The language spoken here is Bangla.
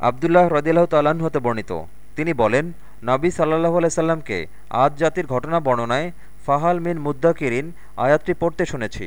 আবদুল্লাহ রদিল্লাহ তালাহ হতে বর্ণিত। তিনি বলেন, নবী সাল্লাহ আলাইসাল্লামকে আদ জাতির ঘটনা বর্ণনায় ফাহাল মিন মুদ্দাকিরিন আয়াতটি পড়তে শুনেছি।